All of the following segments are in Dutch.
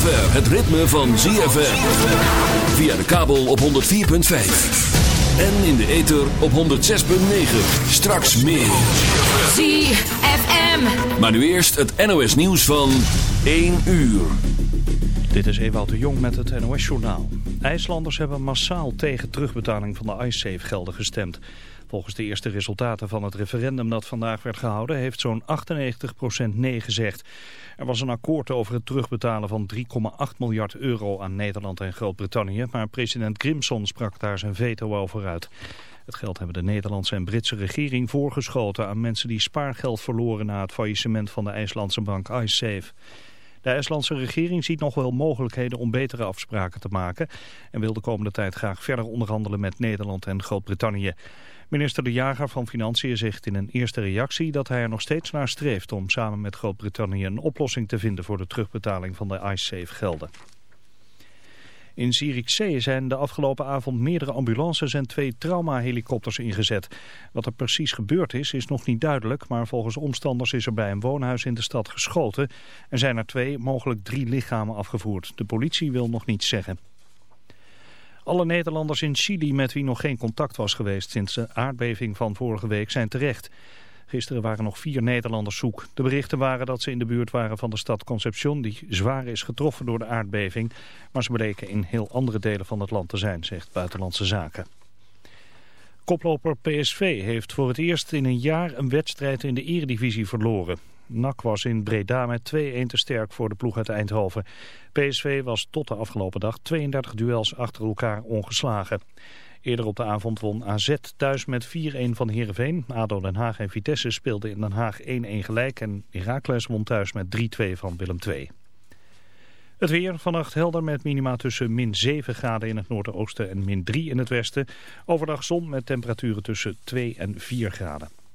ritme van ZFM. Via de kabel op 104.5. En in de ether op 106.9. Straks meer. ZFM. Maar nu eerst het NOS nieuws van 1 uur. Dit is Ewout de Jong met het NOS-journaal. IJslanders hebben massaal tegen terugbetaling van de IceSafe-gelden gestemd. Volgens de eerste resultaten van het referendum dat vandaag werd gehouden... heeft zo'n 98% nee gezegd. Er was een akkoord over het terugbetalen van 3,8 miljard euro aan Nederland en Groot-Brittannië... maar president Grimson sprak daar zijn veto over uit. Het geld hebben de Nederlandse en Britse regering voorgeschoten... aan mensen die spaargeld verloren na het faillissement van de IJslandse bank IceSafe. De IJslandse regering ziet nog wel mogelijkheden om betere afspraken te maken... en wil de komende tijd graag verder onderhandelen met Nederland en Groot-Brittannië. Minister De Jager van Financiën zegt in een eerste reactie dat hij er nog steeds naar streeft om samen met Groot-Brittannië een oplossing te vinden voor de terugbetaling van de IceSafe gelden. In Zierikzee zijn de afgelopen avond meerdere ambulances en twee traumahelikopters ingezet. Wat er precies gebeurd is, is nog niet duidelijk, maar volgens omstanders is er bij een woonhuis in de stad geschoten. Er zijn er twee, mogelijk drie lichamen afgevoerd. De politie wil nog niets zeggen. Alle Nederlanders in Chili met wie nog geen contact was geweest sinds de aardbeving van vorige week zijn terecht. Gisteren waren nog vier Nederlanders zoek. De berichten waren dat ze in de buurt waren van de stad Concepción, die zwaar is getroffen door de aardbeving. Maar ze bleken in heel andere delen van het land te zijn, zegt Buitenlandse Zaken. Koploper PSV heeft voor het eerst in een jaar een wedstrijd in de eredivisie verloren. NAC was in Breda met 2-1 te sterk voor de ploeg uit Eindhoven. PSV was tot de afgelopen dag 32 duels achter elkaar ongeslagen. Eerder op de avond won AZ thuis met 4-1 van Heerenveen. ADO Den Haag en Vitesse speelden in Den Haag 1-1 gelijk en Heracles won thuis met 3-2 van Willem II. Het weer vannacht helder met minima tussen min 7 graden in het noordoosten en min 3 in het westen. Overdag zon met temperaturen tussen 2 en 4 graden.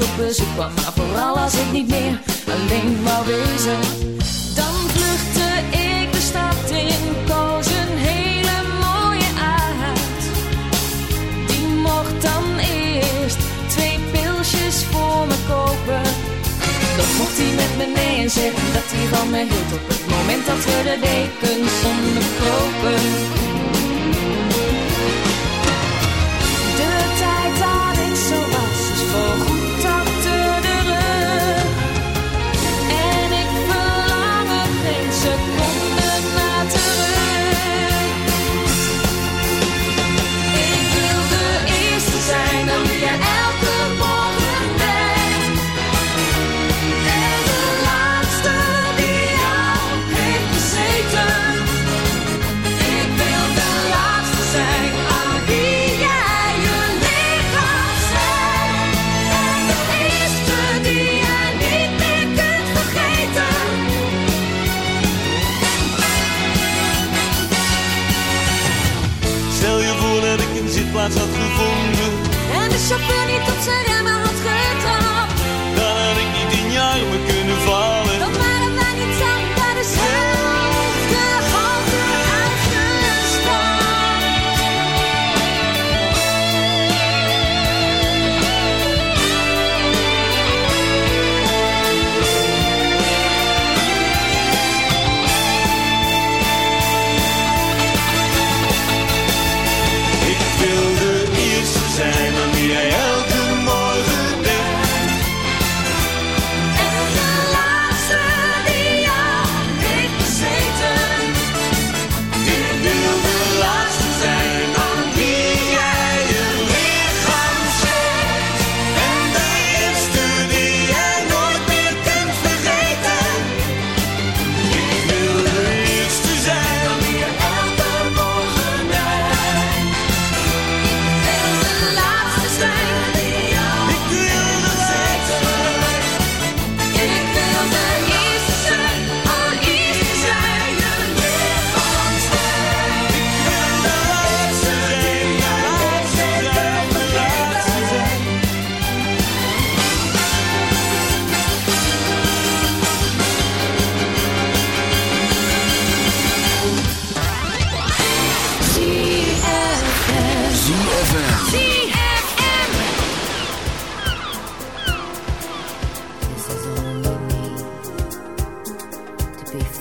op bezoek kwam. Maar vooral als ik niet meer alleen maar wezen. Dan vluchtte ik de stad in, koos een hele mooie uit Die mocht dan eerst twee pilsjes voor me kopen. Dan mocht hij met me nee en zeggen dat hij van me hield. Op het moment dat we de dekens onderkropen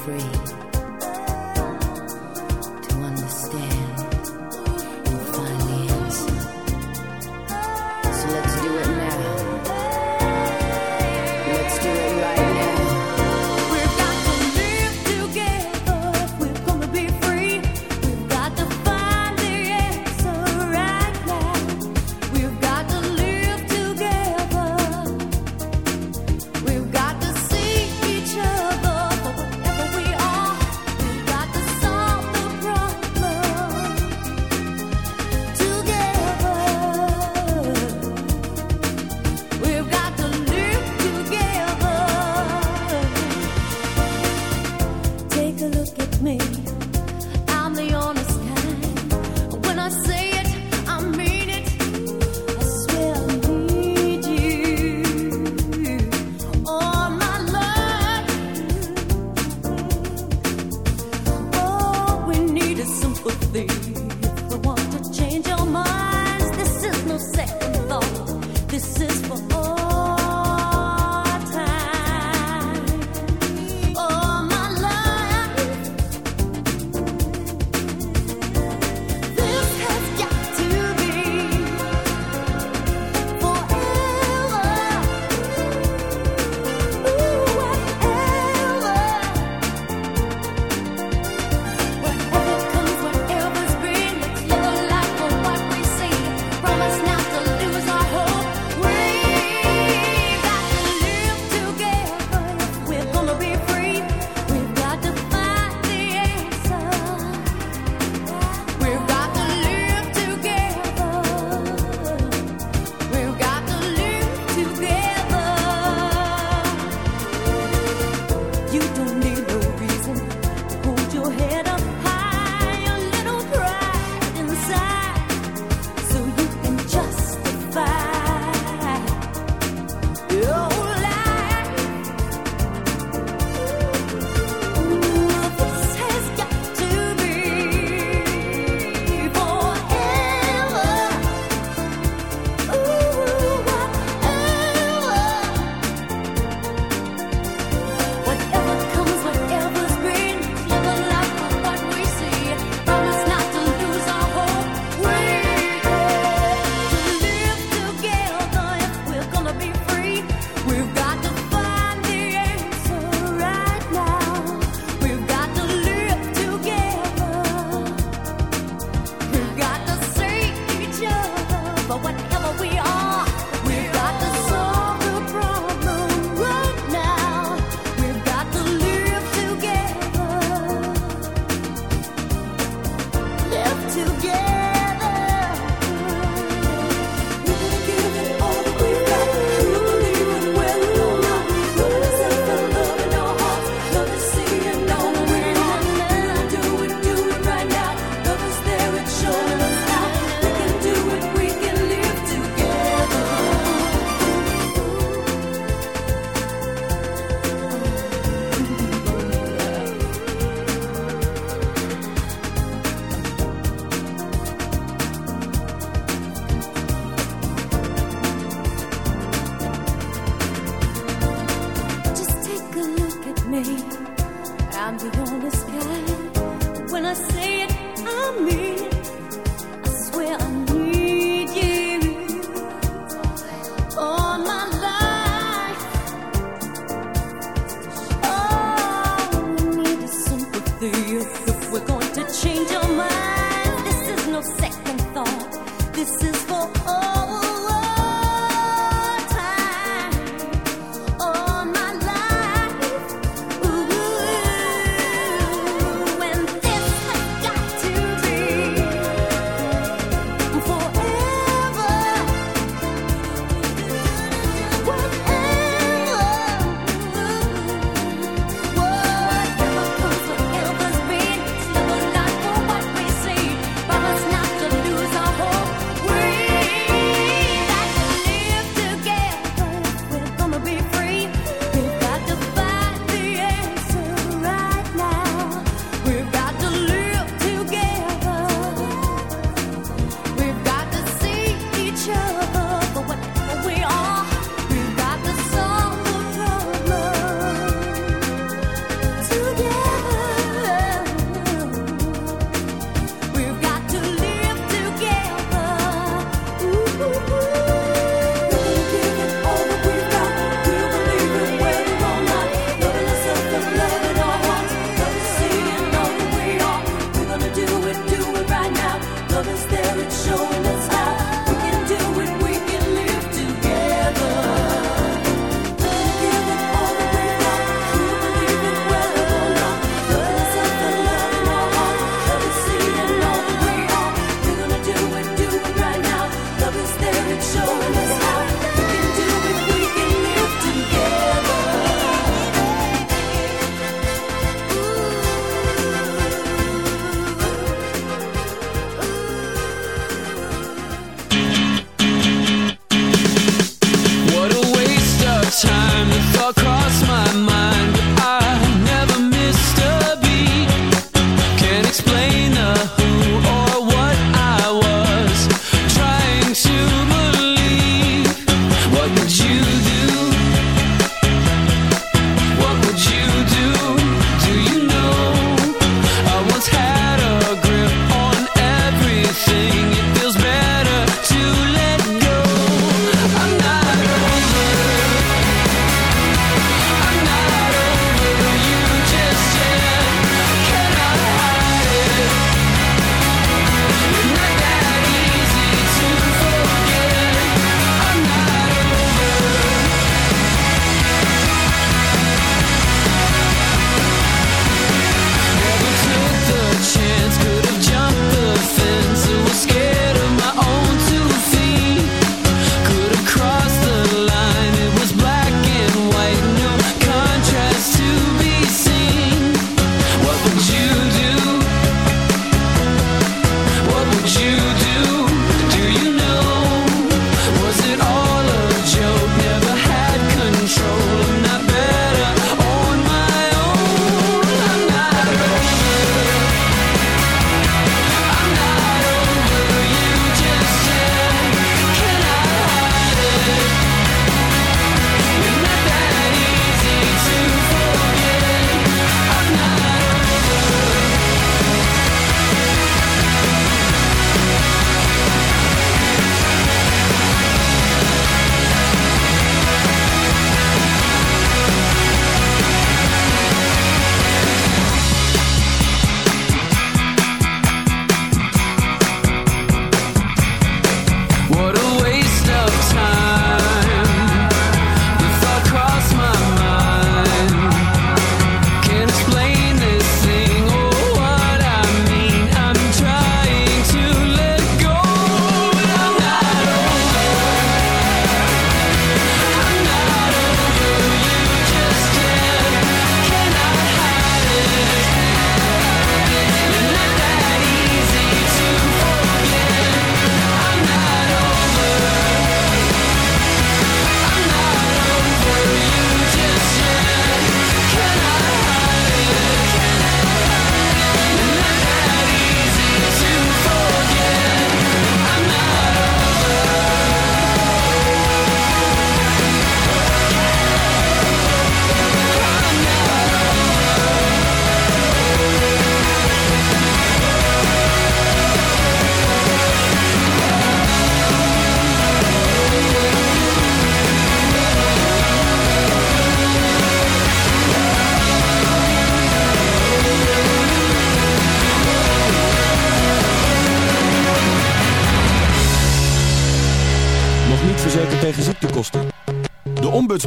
free. me. I'm the honest guy. When I say it, I mean it. I swear I need you all my life. Oh, we need the sympathy if we're going to change our mind. This is no second thought. This is for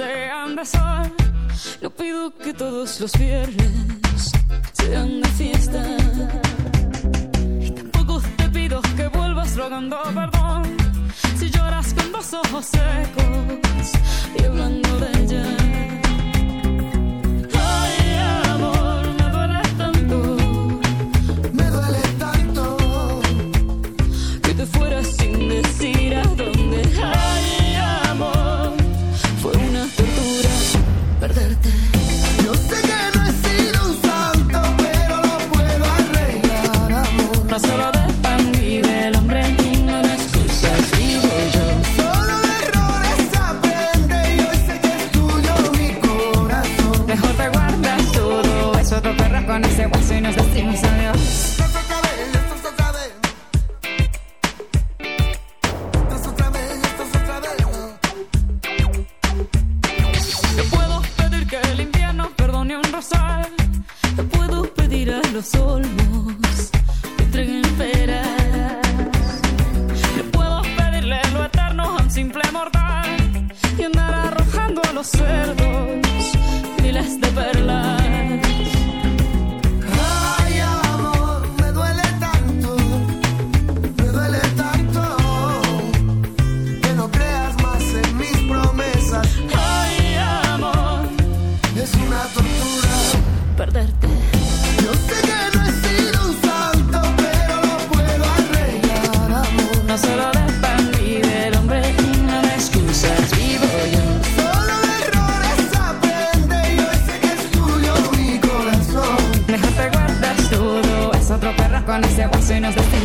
te abrazar. No pido que todos los viernes sean de.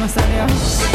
Rosario.